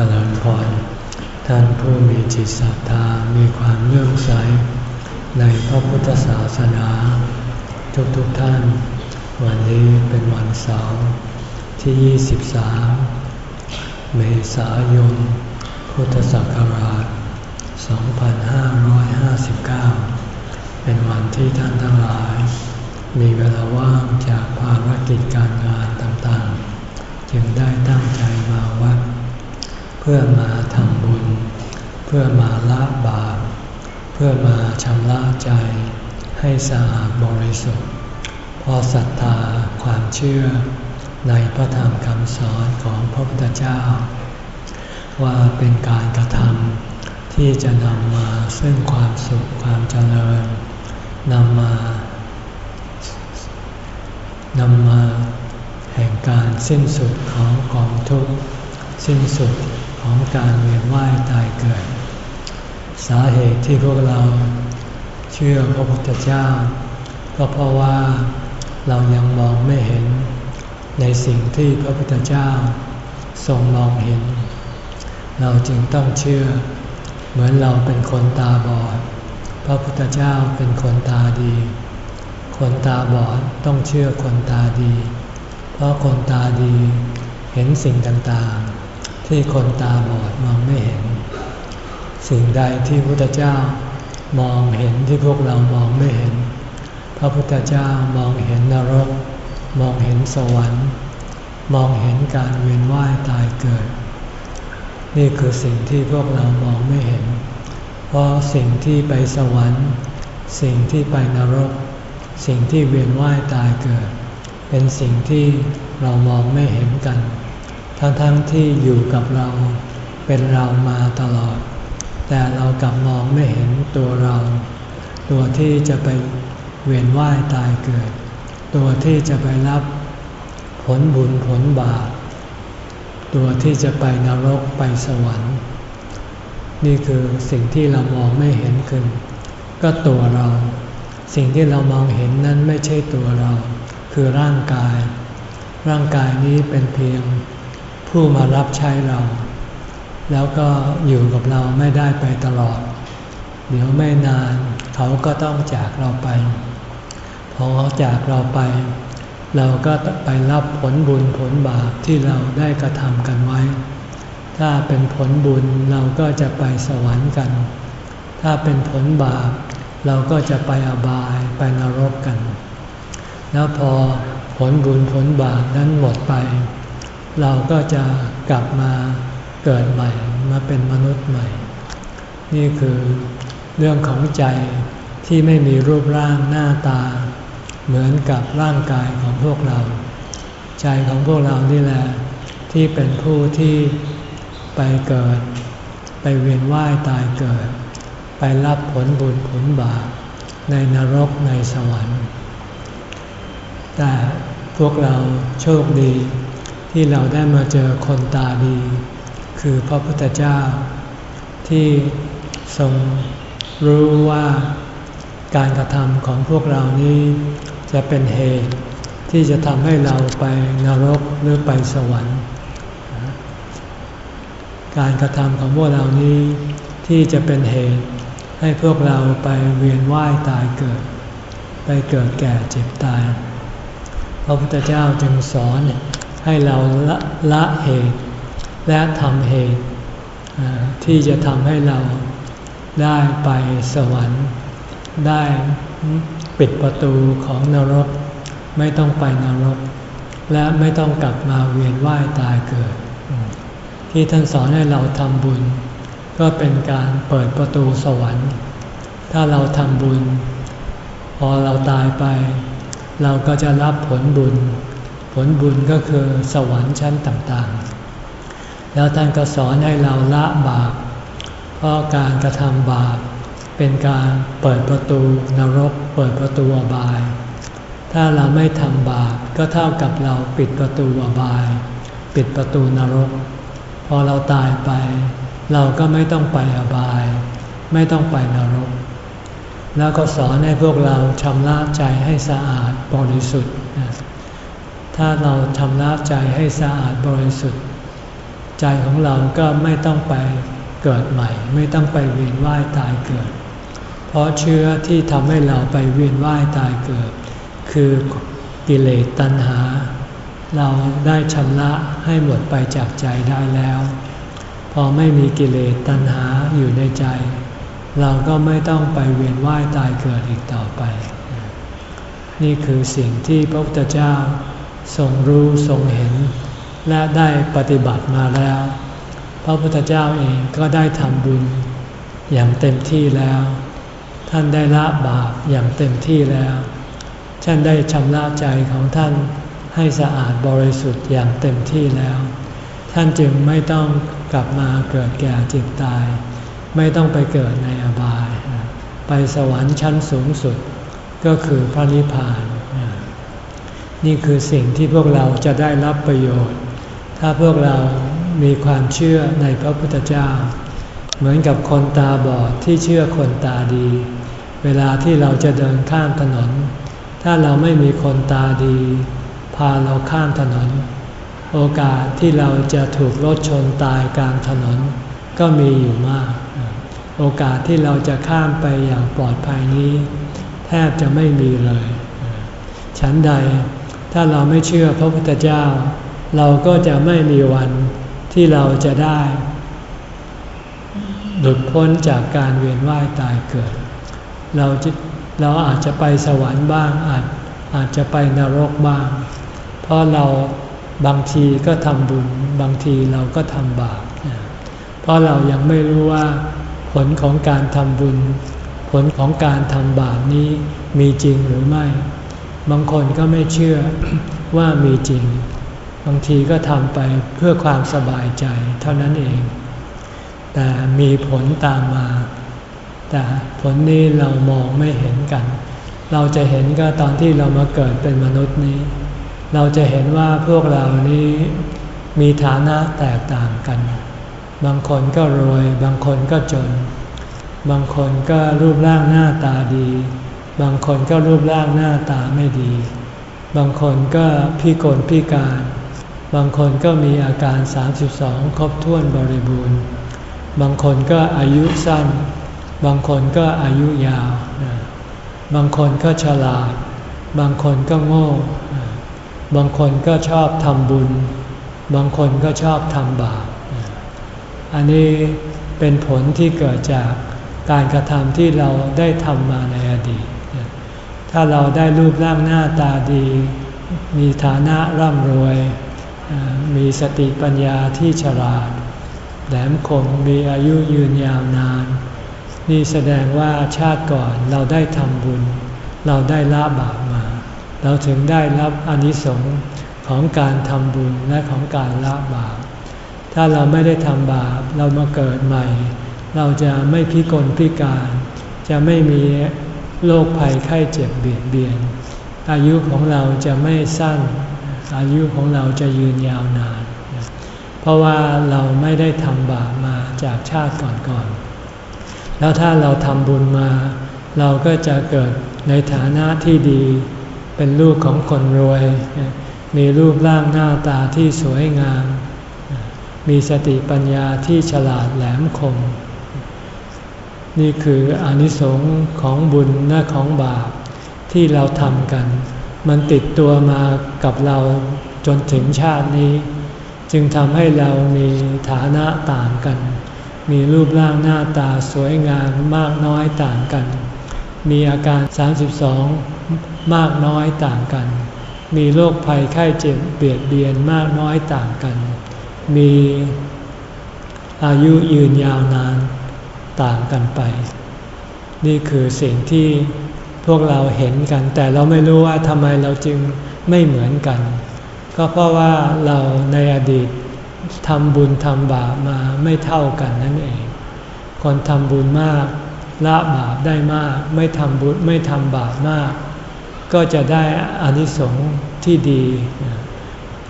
จริญพร ท่านผู้มีจิตศรัทธามีความเลื่อมใส ในพระพุทธศาสนา ทุกๆทท่าน วันนี้เป็นวันเสาร์ที่ 23 เมษายน พุทธศักราช 2559 เป็นวันที่ท่านทั้งหลาย มีเวลาว่างจากภารกิจการงานต่างๆ จึงได้ตั้งใจมาวัด พื่อมาทำบุญ เพื่อมาละบาป เพื่อมาชำระใจ ให้สะอาดบริสุทธิ์พราะศรัทธาความเชื่อในพระธรรมคำสอนของพระพุทธเจ้า ว่าเป็นการกระทำที่จะนำมาซึ่งความสุขความเจริญนำมานำมาแห่งการสิ้นสุดของกองทุกข์สิ้นสุด ของการเวียนว่ายตายเกิด สาเหตุที่พวกเราเชื่อพระพุทธเจ้า ก็เพราะว่าเรายังมองไม่เห็นในสิ่งที่พระพุทธเจ้าทรงมองเห็น เราจึงต้องเชื่อ เหมือนเราเป็นคนตาบอด พระพุทธเจ้าเป็นคนตาดี คนตาบอดต้องเชื่อคนตาดี เพราะคนตาดีเห็นสิ่งต่างๆ ที่คนตาบอดมองไม่เห็น สิ่งใดที่พระพุทธเจ้ามองเห็นที่พวกเรามองไม่เห็น พระพุทธเจ้ามองเห็นนรก มองเห็นสวรรค์ มองเห็นการเวียนว่ายตายเกิด นี่คือสิ่งที่พวกเรามองไม่เห็น เพราะสิ่งที่ไปสวรรค์ สิ่งที่ไปนรก สิ่งที่เวียนว่ายตายเกิด เป็นสิ่งที่เรามองไม่เห็นกัน ทั้งๆทที่อยู่กับเราเป็นเรามาตลอด แต่เรากลับมองไม่เห็นตัวเรา ตัวที่จะไปเวียนว่ายตายเกิด ตัวที่จะไปรับผลบุญผลบาปตัวที่จะไปนรกไปสวรรค์ นี่คือสิ่งที่เรามองไม่เห็นขึ้น ก็ตัวเรา สิ่งที่เรามองเห็นนั้นไม่ใช่ตัวเรา คือร่างกาย ร่างกายนี้เป็นเพียง ผู้มารับใช้เรา แล้วก็อยู่กับเราไม่ได้ไปตลอด เดี๋ยวไม่นานเขาก็ต้องจากเราไป พอจากเราไป เราก็ไปรับผลบุญผลบาปที่เราได้กระทำกันไว้ ถ้าเป็นผลบุญเราก็จะไปสวรรค์กัน ถ้าเป็นผลบาปเราก็จะไปอบายไปนรกกัน แล้วพอผลบุญผลบาปนั้นหมดไป เราก็จะกลับมาเกิดใหม่มาเป็นมนุษย์ใหม่ นี่คือเรื่องของใจที่ไม่มีรูปร่างหน้าตา เหมือนกับร่างกายของพวกเรา ใจของพวกเรานี่แหละที่เป็นผู้ที่ไปเกิด ไปเวียนว่ายตายเกิด ไปรับผลบุญผลบาปในนรกในสวรรค์ แต่พวกเราโชคดี ที่เราได้มาเจอคนตาดี คือพระพุทธเจ้า ที่ทรงรู้ว่าการกระทำของพวกเรานี้จะเป็นเหตุที่จะทำให้เราไปนรกหรือไปสวรรค์ การกระทำของพวกเรานี้ที่จะเป็นเหตุให้พวกเราไปเวียนว่ายตายเกิด ไปเกิดแก่เจ็บตาย พระพุทธเจ้าจึงสอน ให้เราละละเหตุ และทำเหตุที่จะทำให้เราได้ไปสวรรค์ ได้ปิดประตูของนรก ไม่ต้องไปนรก และไม่ต้องกลับมาเวียนว่ายตายเกิด ที่ท่านสอนให้เราทำบุญ ก็เป็นการเปิดประตูสวรรค์ ถ้าเราทำบุญ พอเราตายไป เราก็จะรับผลบุญ ลบุญก็คือสวรรค์ชั้นต่างๆ แล้วท่านก็สอนให้เราละบาป เพราะการกระทำบาป เป็นการเปิดประตูนรก เปิดประตูอบาย ถ้าเราไม่ทำบาปก็เท่ากับเราปิดประตูอบาย ปิดประตูนรก พอเราตายไป เราก็ไม่ต้องไปอบาย ไม่ต้องไปนรก แล้วก็สอนให้พวกเราชำระใจให้สะอาดบริสุทธิ์ ถ้าเราชำระใจให้สะอาดบริสุทธิ์ ใจของเราก็ไม่ต้องไปเกิดใหม่ ไม่ต้องไปเวียนว่ายตายเกิด เพราะเชื้อที่ทำให้เราไปเวียนว่ายตายเกิด คือกิเลสตัณหา เราได้ชำระให้หมดไปจากใจได้แล้ว พอไม่มีกิเลสตัณหาอยู่ในใจ เราก็ไม่ต้องไปเวียนว่ายตายเกิดอีกต่อไป นี่คือสิ่งที่พระพุทธเจ้า ทรงรู้ทรงเห็น และได้ปฏิบัติมาแล้ว พระพุทธเจ้าเองก็ได้ทำบุญอย่างเต็มที่แล้ว ท่านได้ละบาปอย่างเต็มที่แล้วท่านได้ชำระใจของท่านให้สะอาดบริสุทธิ์อย่างเต็มที่แล้ว ท่านจึงไม่ต้องกลับมาเกิดแก่เจ็บตาย ไม่ต้องไปเกิดในอบาย ไปสวรรค์ชั้นสูงสุด ก็คือพระนิพพาน นี่คือสิ่งที่พวกเราจะได้รับประโยชน์ ถ้าพวกเรามีความเชื่อในพระพุทธเจ้า เหมือนกับคนตาบอดที่เชื่อคนตาดี เวลาที่เราจะเดินข้ามถนน ถ้าเราไม่มีคนตาดี พาเราข้ามถนน โอกาสที่เราจะถูกรถชนตายกลางถนน ก็มีอยู่มาก โอกาสที่เราจะข้ามไปอย่างปลอดภัยนี้ แทบจะไม่มีเลย ฉันใด ถ้าเราไม่เชื่อพระพุทธเจ้า เราก็จะไม่มีวันที่เราจะได้ หลุดพ้นจากการเวียนว่ายตายเกิด เราจะเราอาจจะไปสวรรค์บ้างอาจอาจจะไปนรกบ้าง เพราะเราบางทีก็ทำบุญ บางทีเราก็ทำบาปเพราะเรายังไม่รู้ว่า ผลของการทำบุญ ผลของการทำบาปนี้มีจริงหรือไม่ บางคนก็ไม่เชื่อว่ามีจริง บางทีก็ทำไปเพื่อความสบายใจเท่านั้นเอง แต่มีผลตามมา แต่ผลนี้เรามองไม่เห็นกัน เราจะเห็นก็ตอนที่เรามาเกิดเป็นมนุษย์นี้ เราจะเห็นว่าพวกเรานี้มีฐานะแตกต่างกัน บางคนก็รวย บางคนก็จน บางคนก็รูปร่างหน้าตาดี บางคนก็รูปร่างหน้าตาไม่ดี บางคนก็พิกลพิการ บางคนก็มีอาการ 32 ครบถ้วนบริบูรณ์ บางคนก็อายุสั้น บางคนก็อายุยาว บางคนก็ฉลาด บางคนก็โง่ บางคนก็ชอบทำบุญ บางคนก็ชอบทำบาป อันนี้เป็นผลที่เกิดจากการกระทำที่เราได้ทำมาในอดีต ถ้าเราได้รูปร่างหน้าตาดี มีฐานะร่ำรวย มีสติปัญญาที่ฉลาด แหลมคมมีอายุยืนยาวนาน นี่แสดงว่าชาติก่อนเราได้ทำบุญ เราได้ละบาปมา เราถึงได้รับอนิสงส์ของการทำบุญและของการละบาป ถ้าเราไม่ได้ทำบาปเรามาเกิดใหม่ เราจะไม่พิกลพิการ จะไม่มี โรคภัยไข้เจ็บเบียดเบียน อายุของเราจะไม่สั้น อายุของเราจะยืนยาวนาน เพราะว่าเราไม่ได้ทำบาปมาจากชาติก่อนๆ แล้วถ้าเราทำบุญมา เราก็จะเกิดในฐานะที่ดี เป็นลูกของคนรวย มีรูปร่างหน้าตาที่สวยงาม มีสติปัญญาที่ฉลาดแหลมคม นี่คืออนิสงค์ของบุญและของบาปที่เราทำกัน มันติดตัวมากับเราจนถึงชาตินี้ จึงทำให้เรามีฐานะต่างกัน มีรูปร่างหน้าตาสวยงามมากน้อยต่างกัน มีอาการ 32 มากน้อยต่างกัน มีโรคภัยไข้เจ็บเบียดเบียนมากน้อยต่างกัน มีอายุยืนยาวนาน ต่างกันไป นี่คือสิ่งที่พวกเราเห็นกัน แต่เราไม่รู้ว่าทำไมเราจึงไม่เหมือนกัน ก็เพราะว่าเราในอดีตทำบุญทำบาปมาไม่เท่ากันนั่นเอง คนทำบุญมากละบาปได้มาก ไม่ทำบุญไม่ทำบาปมาก ก็จะได้อานิสงส์ที่ดี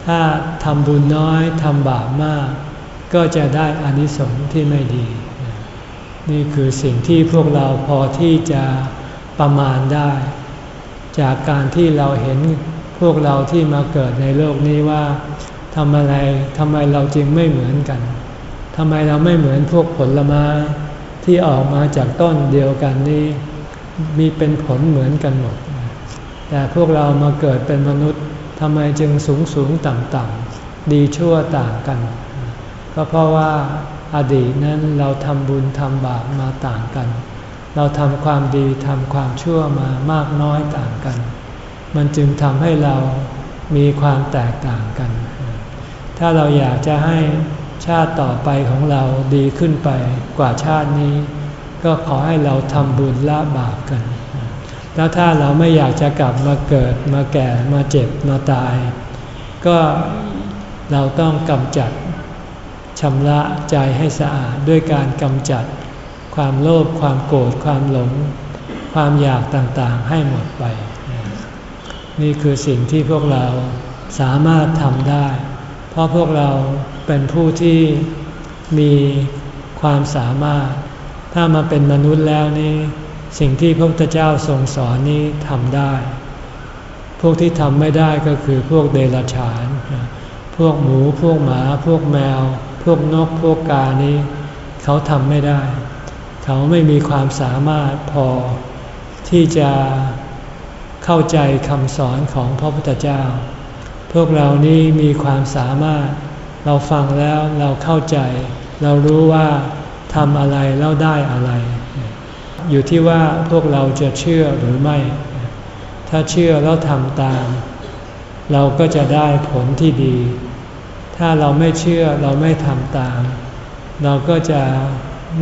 ถ้าทำบุญน้อยทำบาปมาก ก็จะได้อานิสงส์ที่ไม่ดี นี่คือสิ่งที่พวกเราพอที่จะประมาณได้ จากการที่เราเห็นพวกเราที่มาเกิดในโลกนี้ว่าทำอะไรทำไมเราจึงไม่เหมือนกันทำไมเราไม่เหมือนพวกผลไม้ที่ออกมาจากต้นเดียวกันนี้ มีเป็นผลเหมือนกันหมด แต่พวกเรามาเกิดเป็นมนุษย์ทำไมจึงสูงสูงต่ำต่ำดีชั่วต่างกัน ก็เพราะว่า อดีตนั้นเราทำบุญทำบาปมาต่างกัน เราทำความดีทำความชั่วมามากน้อยต่างกัน มันจึงทำให้เรามีความแตกต่างกัน ถ้าเราอยากจะให้ชาติต่อไปของเราดีขึ้นไปกว่าชาตินี้ ก็ขอให้เราทำบุญละบาปกัน แล้วถ้าเราไม่อยากจะกลับมาเกิดมาแก่มาเจ็บมาตาย ก็เราต้องกำจัด ชำระใจให้สะอาดด้วยการกำจัด ความโลภความโกรธความหลง ความอยากต่างๆให้หมดไป นี่คือสิ่งที่พวกเราสามารถทำได้ เพราะพวกเราเป็นผู้ที่มีความสามารถ ถ้ามาเป็นมนุษย์แล้วนี่สิ่งที่พระพุทธเจ้าทรงสอนนี้ทำได้ พวกที่ทำไม่ได้ก็คือพวกเดรัจฉาน พวกหมู พวกหมา พวกแมว วกนกพวกกานี้ เขาทำไม่ได้ เขาไม่มีความสามารถพอที่จะเข้าใจคำสอนของพระพุทธเจ้า พวกเรานี้มีความสามารถ เราฟังแล้วเราเข้าใจ เรารู้ว่าทำอะไรแล้วได้อะไร อยู่ที่ว่าพวกเราจะเชื่อหรือไม่ ถ้าเชื่อแล้วทำตาม เราก็จะได้ผลที่ดี ถ้าเราไม่เชื่อเราไม่ทำตาม เราก็จะ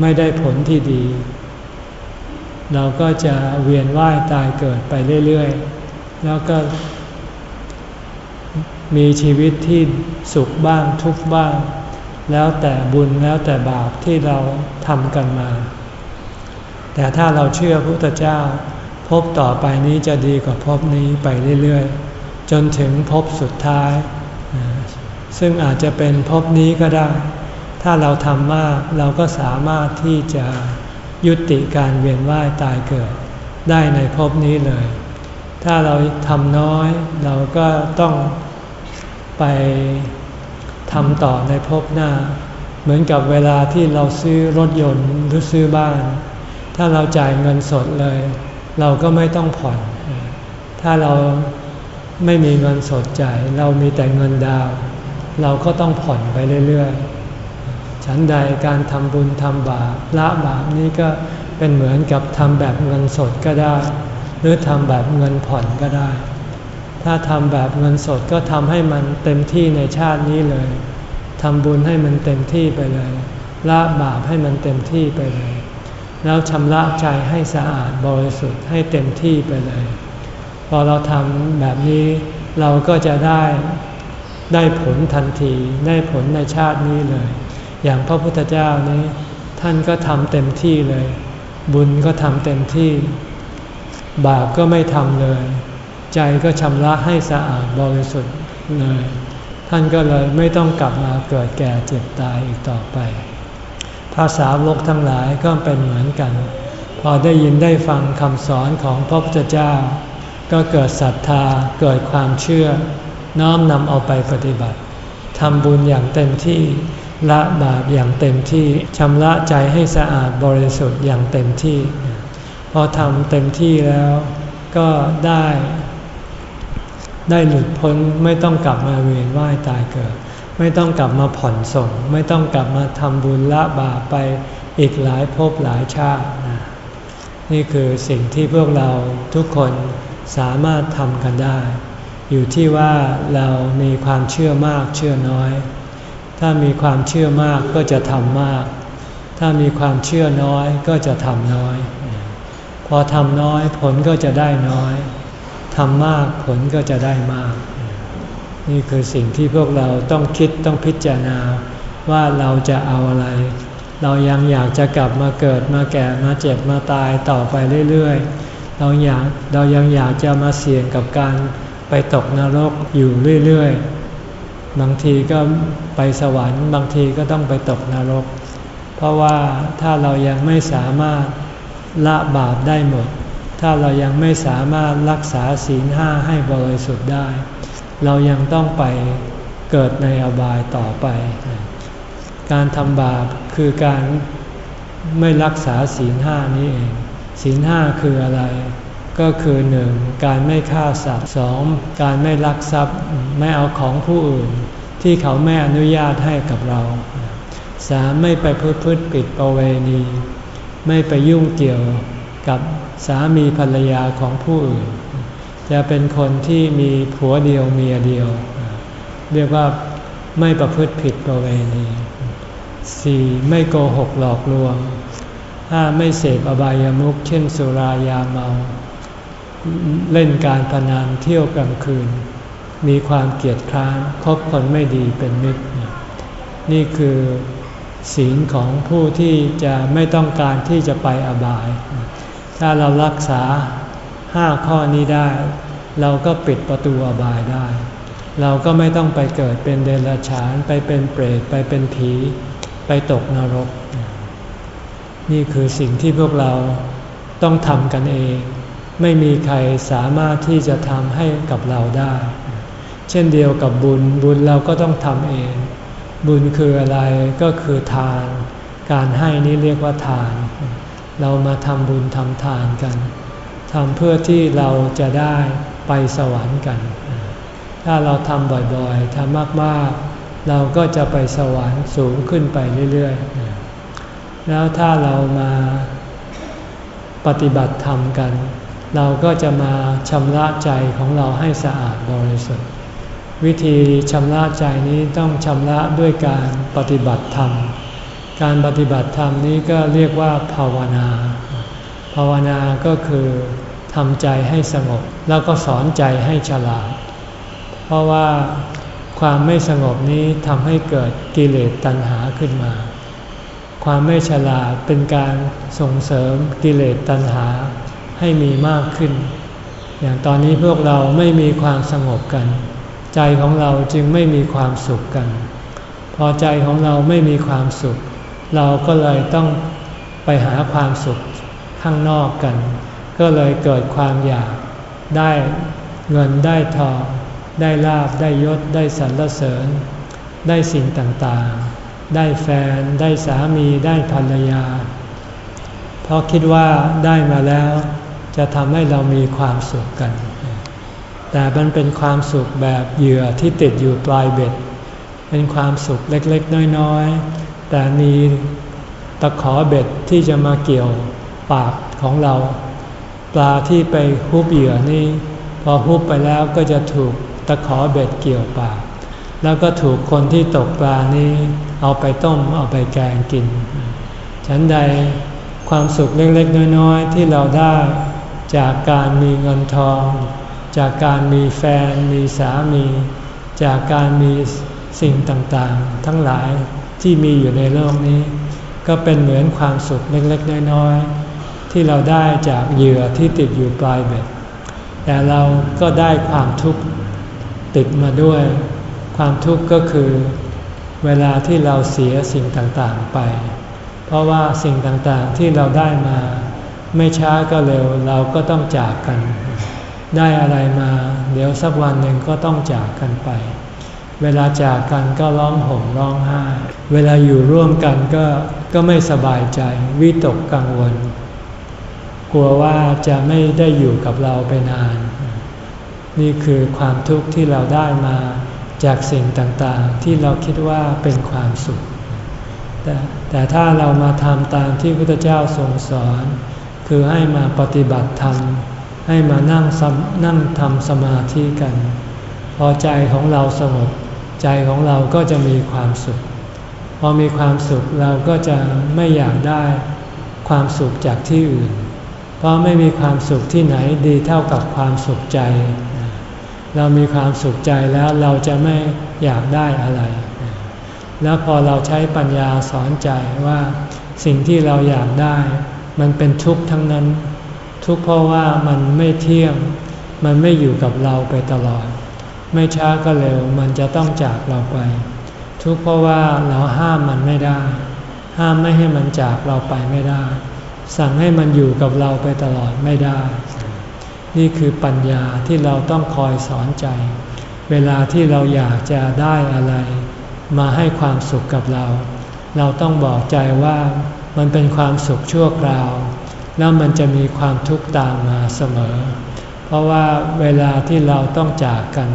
ไม่ได้ผลที่ดี เราก็จะเวียนว่ายตายเกิดไปเรื่อยๆ แล้วก็ มีชีวิตที่สุขบ้างทุกบ้าง แล้วแต่บุญแล้วแต่บาปที่เราทำกันมา แต่ถ้าเราเชื่อพระพุทธเจ้า พบต่อไปนี้จะดีกว่าพบนี้ไปเรื่อยๆ จนถึงพบสุดท้าย ซึ่งอาจจะเป็นภพนี้ก็ได้ ถ้าเราทำมากเราก็สามารถที่จะยุติการเวียนว่ายตายเกิด ได้ในภพนี้เลย ถ้าเราทำน้อยเราก็ต้องไปทำต่อในภพหน้า เหมือนกับเวลาที่เราซื้อรถยนต์หรือซื้อบ้าน ถ้าเราจ่ายเงินสดเลย เราก็ไม่ต้องผ่อน ถ้าเราไม่มีเงินสดจ่ายเรามีแต่เงินดาว เราก็ต้องผ่อนไปเรื่อยๆ ฉันใดการทำบุญทำบาปละบาปนี้ก็เป็นเหมือนกับทำแบบเงินสดก็ได้ หรือทำแบบเงินผ่อนก็ได้ ถ้าทำแบบเงินสดก็ทำให้มันเต็มที่ในชาตินี้เลยทำบุญให้มันเต็มที่ไปเลยละบาปให้มันเต็มที่ไปเลย แล้วชำระใจให้สะอาดบริสุทธิ์ให้เต็มที่ไปเลย พอเราทำแบบนี้เราก็จะได้ ได้ผลทันทีได้ผลในชาตินี้เลย อย่างพระพุทธเจ้านี้ ท่านก็ทำเต็มที่เลย บุญก็ทำเต็มที่ บาปก็ไม่ทำเลย ใจก็ชำระให้สะอาดบริสุทธิ์เลย ท่านก็เลยไม่ต้องกลับมาเกิดแก่เจ็บตายอีกต่อไปภาษาวกทั้งหลายก็เป็นเหมือนกัน พอได้ยินได้ฟังคำสอนของพระพุทธเจ้า ก็เกิดศรัทธาเกิดความเชื่อ น้อมนำเอาไปปฏิบัติทำบุญอย่างเต็มที่ละบาปอย่างเต็มที่ชำระใจให้สะอาดบริสุทธิ์อย่างเต็มที่ พอทำเต็มที่แล้วก็ได้ ได้หลุดพ้นไม่ต้องกลับมาเวียนว่ายตายเกิด ไม่ต้องกลับมาผ่อนส่ง ไม่ต้องกลับมาทำบุญละบาปไปอีกหลายภพหลายชาติ นี่คือสิ่งที่พวกเราทุกคนสามารถทำกันได้ อยู่ที่ว่าเรามีความเชื่อมากเชื่อน้อย ถ้ามีความเชื่อมากก็จะทำมาก ถ้ามีความเชื่อน้อยก็จะทำน้อย พอทำน้อยผลก็จะได้น้อยทำมากผลก็จะได้มาก นี่คือสิ่งที่พวกเราต้องคิดต้องพิจารณาว่าเราจะเอาอะไร เรายังอยากจะกลับมาเกิดมาแก่มาเจ็บมาตายต่อไปเรื่อยๆ เราอยากเรายังอยากจะมาเสี่ยงกับการ ไปตกนรกอยู่เรื่อยๆ บางทีก็ไปสวรรค์ บางทีก็ต้องไปตกนรก เพราะว่าถ้าเรายังไม่สามารถละบาปได้หมด ถ้าเรายังไม่สามารถรักษาศีลห้าให้บริสุทธิ์ได้ เรายังต้องไปเกิดในอบายต่อไป การทำบาปคือการไม่รักษาศีลห้านี้เอง ศีลห้าคืออะไร ก็คือหนึ่งการไม่ฆ่าสัตว์สองการไม่ลักทรัพย์ไม่เอาของผู้อื่น ที่เขาไม่อนุญาตให้กับเราสามไม่ไปพูดพืชปิดประเวณี ไม่ไปยุ่งเกี่ยวกับสามีภรรยาของผู้อื่น จะเป็นคนที่มีผัวเดียวเมียเดียว เรียกว่าไม่ประพฤติผิดประเวณีสี่ไม่โกหกหลอกลวงห้าไม่เสพอบายามุขเช่นสุรายาเมา เล่นการพนันเที่ยวกลางคืน มีความเกียดคร้านคบคนไม่ดีเป็นมิตร นี่คือศีลของผู้ที่จะไม่ต้องการที่จะไปอบาย ถ้าเรารักษาห้าข้อนี้ได้ เราก็ปิดประตูอบายได้ เราก็ไม่ต้องไปเกิดเป็นเดรัจฉานไปเป็นเปรตไปเป็นผี ไปตกนรก นี่คือสิ่งที่พวกเราต้องทำกันเอง ไม่มีใครสามารถที่จะทำให้กับเราได้ เช่นเดียวกับบุญ บุญเราก็ต้องทำเอง บุญคืออะไรก็คือทาน การให้นี่เรียกว่าทาน เรามาทำบุญทำทานกันทำเพื่อที่เราจะได้ไปสวรรค์กัน ถ้าเราทำบ่อยๆทำมากๆ เราก็จะไปสวรรค์สูงขึ้นไปเรื่อยๆ แล้วถ้าเรามาปฏิบัติธรรมกัน เราก็จะมาชำระใจของเราให้สะอาดบริสุทธิ์ วิธีชำระใจนี้ต้องชำระด้วยการปฏิบัติธรรม การปฏิบัติธรรมนี้ก็เรียกว่าภาวนา ภาวนาก็คือทำใจให้สงบแล้วก็สอนใจให้ฉลาด เพราะว่าความไม่สงบนี้ทำให้เกิดกิเลสตัณหาขึ้นมา ความไม่ฉลาดเป็นการส่งเสริมกิเลสตัณหา ให้มีมากขึ้น อย่างตอนนี้พวกเราไม่มีความสงบกัน ใจของเราจึงไม่มีความสุขกัน พอใจของเราไม่มีความสุข เราก็เลยต้องไปหาความสุขข้างนอกกัน ก็เลยเกิดความอยากได้เงินได้ทอง ได้ลาบได้ยศได้สรรเสริญ ได้สิ่งต่างๆ ได้แฟน ได้สามีได้ภรรยา เพราะคิดว่าได้มาแล้ว จะทำให้เรามีความสุขกัน แต่มันเป็นความสุขแบบเหยื่อที่ติดอยู่ปลายเบ็ด เป็นความสุขเล็กๆ น้อยๆ แต่มีตะขอเบ็ดที่จะมาเกี่ยวปากของเรา ปลาที่ไปฮุบเหยื่อนี่พอฮุบไปแล้วก็จะถูกตะขอเบ็ดเกี่ยวปาก แล้วก็ถูกคนที่ตกปลานี้เอาไปต้มเอาไปแกงกิน ฉันใดความสุขเล็กๆ น้อยๆ ที่เราได้ จากการมีเงินทอง จากการมีแฟน มีสามี จากการมีสิ่งต่างๆ ทั้งหลายที่มีอยู่ในโลกนี้ ก็เป็นเหมือนความสุขเล็กๆ น้อยๆ ที่เราได้จากเหยื่อที่ติดอยู่ปลายเบ็ด แต่เราก็ได้ความทุกข์ติดมาด้วย ความทุกข์ก็คือ เวลาที่เราเสียสิ่งต่างๆไป เพราะว่าสิ่งต่างๆที่เราได้มา ไม่ช้าก็เร็วเราก็ต้องจากกัน ได้อะไรมา เดี๋ยวสักวันหนึ่งก็ต้องจากกันไป เวลาจากกันก็ร้องห่มร้องไห้ เวลาอยู่ร่วมกันก็ก็ไม่สบายใจวิตกกังวล กลัวว่าจะไม่ได้อยู่กับเราไปนาน นี่คือความทุกข์ที่เราได้มาจากสิ่งต่างๆ ที่เราคิดว่าเป็นความสุข แต่แต่ถ้าเรามาทำตามที่พระพุทธเจ้าทรงสอน คือให้มาปฏิบัติธรรม ให้มานั่งนั่งทำสมาธิกัน พอใจของเราสงบ ใจของเราก็จะมีความสุข พอมีความสุขเราก็จะไม่อยากได้ความสุขจากที่อื่น เพราะไม่มีความสุขที่ไหนดีเท่ากับความสุขใจ เรามีความสุขใจแล้วเราจะไม่อยากได้อะไร แล้วพอเราใช้ปัญญาสอนใจว่าสิ่งที่เราอยากได้ มันเป็นทุกข์ทั้งนั้น ทุกข์เพราะว่ามันไม่เที่ยง มันไม่อยู่กับเราไปตลอด ไม่ช้าก็เร็วมันจะต้องจากเราไป ทุกข์เพราะว่าเราห้ามมันไม่ได้ ห้ามไม่ให้มันจากเราไปไม่ได้ สั่งให้มันอยู่กับเราไปตลอดไม่ได้ นี่คือปัญญาที่เราต้องคอยสอนใจ เวลาที่เราอยากจะได้อะไร มาให้ความสุขกับเรา เราต้องบอกใจว่า มันเป็นความสุขชั่วคราว แล้วมันจะมีความทุกข์ตามมาเสมอ เพราะว่าเวลาที่เราต้องจากกัน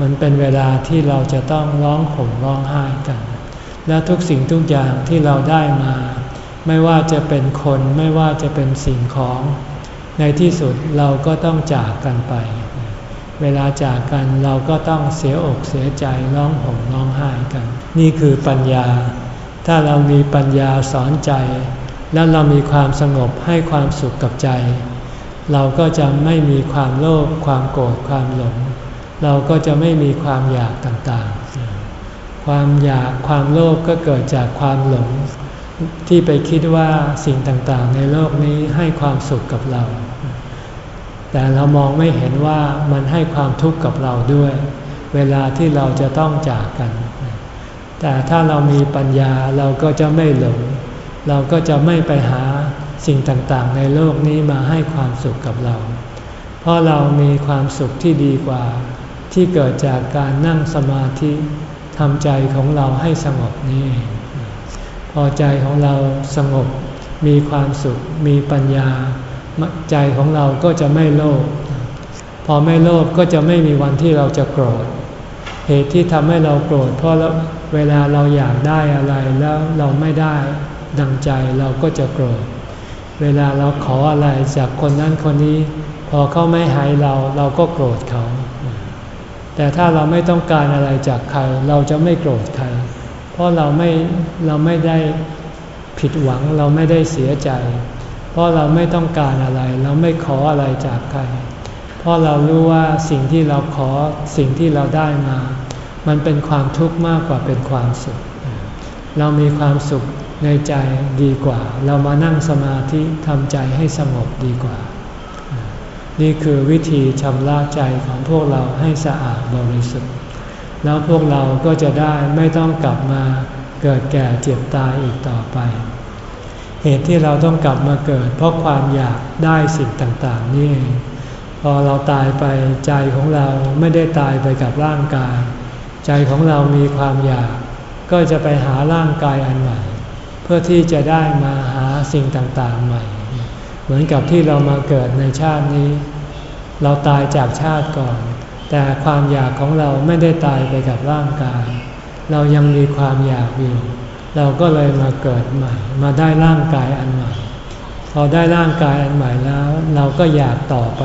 มันเป็นเวลาที่เราจะต้องร้องห่มร้องไห้กัน และทุกสิ่งทุกอย่างที่เราได้มา ไม่ว่าจะเป็นคนไม่ว่าจะเป็นสิ่งของ ในที่สุดเราก็ต้องจากกันไป เวลาจากกันเราก็ต้องเสียอกเสียใจร้องห่มร้องไห้กัน นี่คือปัญญา ถ้าเรามีปัญญาสอนใจ แล้วเรามีความสงบให้ความสุขกับใจ เราก็จะไม่มีความโลภความโกรธความหลง เราก็จะไม่มีความอยากต่างๆ ความอยากความโลภก็เกิดจากความหลง ที่ไปคิดว่าสิ่งต่างๆ ในโลกนี้ให้ความสุขกับเรา แต่เรามองไม่เห็นว่ามันให้ความทุกข์กับเราด้วย เวลาที่เราจะต้องจากกัน แต่ถ้าเรามีปัญญาเราก็จะไม่หลง เราก็จะไม่ไปหาสิ่งต่างๆ ในโลกนี้มาให้ความสุขกับเรา เพราะเรามีความสุขที่ดีกว่า ที่เกิดจากการนั่งสมาธิทำใจของเราให้สงบนี่ พอใจของเราสงบ มีความสุข มีปัญญา ใจของเราก็จะไม่โลภ พอไม่โลภก็จะไม่มีวันที่เราจะโกรธ เหตุที่ทำให้เราโกรธเพราะ เวลาเราอยากได้อะไรแล้วเราไม่ได้ดังใจเราก็จะโกรธ เวลาเราขออะไรจากคนนั้นคนนี้ พอเขาไม่ให้เราเราก็โกรธเขา แต่ถ้าเราไม่ต้องการอะไรจากใคร เราจะไม่โกรธใคร เพราะเราไม่เราไม่ได้ผิดหวังเราไม่ได้เสียใจ เพราะเราไม่ต้องการอะไร เราไม่ขออะไรจากใคร เพราะเรารู้ว่าสิ่งที่เราขอสิ่งที่เราได้มา มันเป็นความทุกข์มากกว่าเป็นความสุข เรามีความสุขในใจดีกว่า เรามานั่งสมาธิทำใจให้สงบดีกว่า นี่คือวิธีชำระใจของพวกเราให้สะอาดบริสุทธิ์ แล้วพวกเราก็จะได้ไม่ต้องกลับมาเกิดแก่เจ็บตายอีกต่อไป เหตุที่เราต้องกลับมาเกิด เพราะความอยากได้สิ่งต่างๆนี่พอเราตายไปใจของเราไม่ได้ตายไปกับร่างกาย ใจของเรามีความอยาก ก็จะไปหาร่างกายอันใหม่ เพื่อที่จะได้มาหาสิ่งต่างๆใหม่ เหมือนกับที่เรามาเกิดในชาตินี้ เราตายจากชาติก่อน แต่ความอยากของเราไม่ได้ตายไปกับร่างกาย เรายังมีความอยากอยู่ เราก็เลยมาเกิดใหม่ มาได้ร่างกายอันใหม่ พอได้ร่างกายอันใหม่แล้ว เราก็อยากต่อไป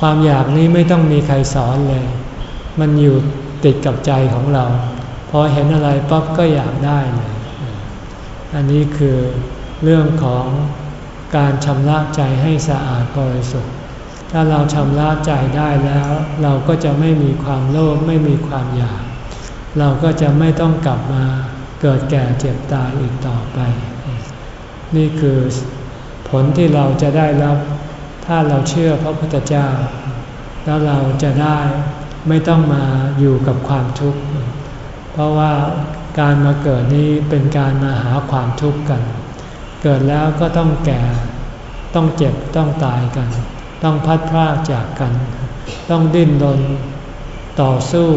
ความอยากนี้ไม่ต้องมีใครสอนเลย มันอยู่ ติดกับใจของเรา พอเห็นอะไรปั๊บก็อยากได้เลยอันนี้คือเรื่องของการชำระใจให้สะอาดบริสุทธิ์ ถ้าเราชำระใจได้แล้ว เราก็จะไม่มีความโลภไม่มีความอยาก เราก็จะไม่ต้องกลับมาเกิดแก่เจ็บตายอีกต่อไป นี่คือผลที่เราจะได้รับ ถ้าเราเชื่อพระพุทธเจ้า แล้วเราจะได้ ไม่ต้องมาอยู่กับความทุกข์ เพราะว่าการมาเกิดนี้เป็นการมาหาความทุกข์กัน เกิดแล้วก็ต้องแก่ ต้องเจ็บ ต้องตายกัน ต้องพัดพรากจากกัน ต้องดิ้นรนต่อสู้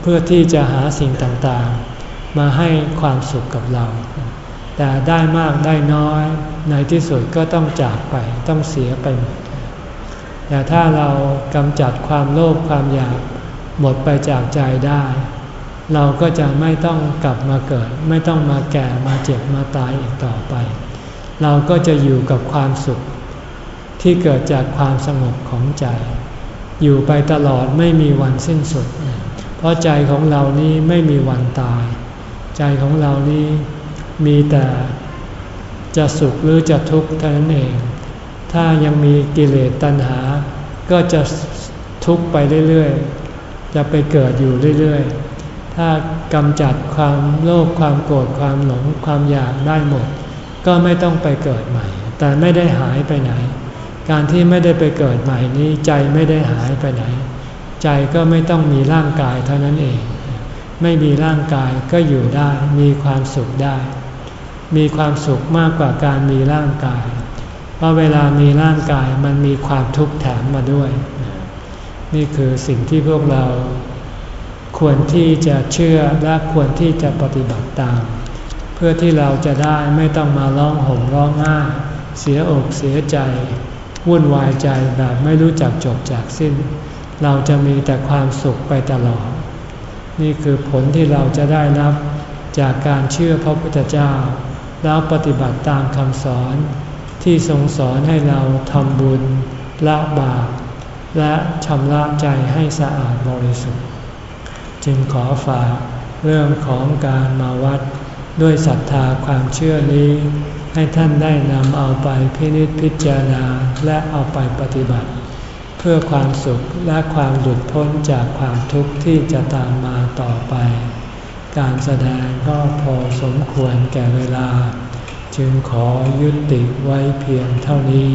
เพื่อที่จะหาสิ่งต่างๆ มาให้ความสุขกับเรา แต่ได้มากได้น้อย ในที่สุดก็ต้องจากไป ต้องเสียไป แต่ถ้าเรากำจัดความโลภความอยาก หมดไปจากใจได้ เราก็จะไม่ต้องกลับมาเกิด ไม่ต้องมาแก่มาเจ็บมาตายอีกต่อไป เราก็จะอยู่กับความสุข ที่เกิดจากความสงบของใจ อยู่ไปตลอดไม่มีวันสิ้นสุด เพราะใจของเรานี้ไม่มีวันตาย ใจของเรานี้มีแต่จะสุขหรือจะทุกข์เท่านั้นเอง ถ้ายังมีกิเลสตัณหา ก็จะทุกข์ไปเรื่อย จะไปเกิดอยู่เรื่อยๆ ถ้ากำจัดความโลภความโกรธความหลงความอยากได้หมด ก็ไม่ต้องไปเกิดใหม่ แต่ไม่ได้หายไปไหน การที่ไม่ได้ไปเกิดใหม่นี้ใจไม่ได้หายไปไหน ใจก็ไม่ต้องมีร่างกายเท่านั้นเอง ไม่มีร่างกายก็อยู่ได้มีความสุขได้ มีความสุขมากกว่าการมีร่างกาย เพราะเวลามีร่างกายมันมีความทุกข์แถมมาด้วย นี่คือสิ่งที่พวกเราควรที่จะเชื่อและควรที่จะปฏิบัติตาม เพื่อที่เราจะได้ไม่ต้องมาร้องห่มร้องไห้เสียอกเสียใจ วุ่นวายใจแบบไม่รู้จักจบจากสิ้น เราจะมีแต่ความสุขไปตลอด นี่คือผลที่เราจะได้รับจากการเชื่อพระพุทธเจ้า แล้วปฏิบัติตามคำสอนที่ทรงสอนให้เราทำบุญละบาป และชำระใจให้สะอาดบริสุทธิ์ จึงขอฝากเรื่องของการมาวัดด้วยศรัทธาความเชื่อนี้ ให้ท่านได้นำเอาไปพินิจพิจารณาและเอาไปปฏิบัติ เพื่อความสุขและความหลุดพ้นจากความทุกข์ที่จะตามมาต่อไป การแสดงก็พอสมควรแก่เวลา จึงขอยุติไว้เพียงเท่านี้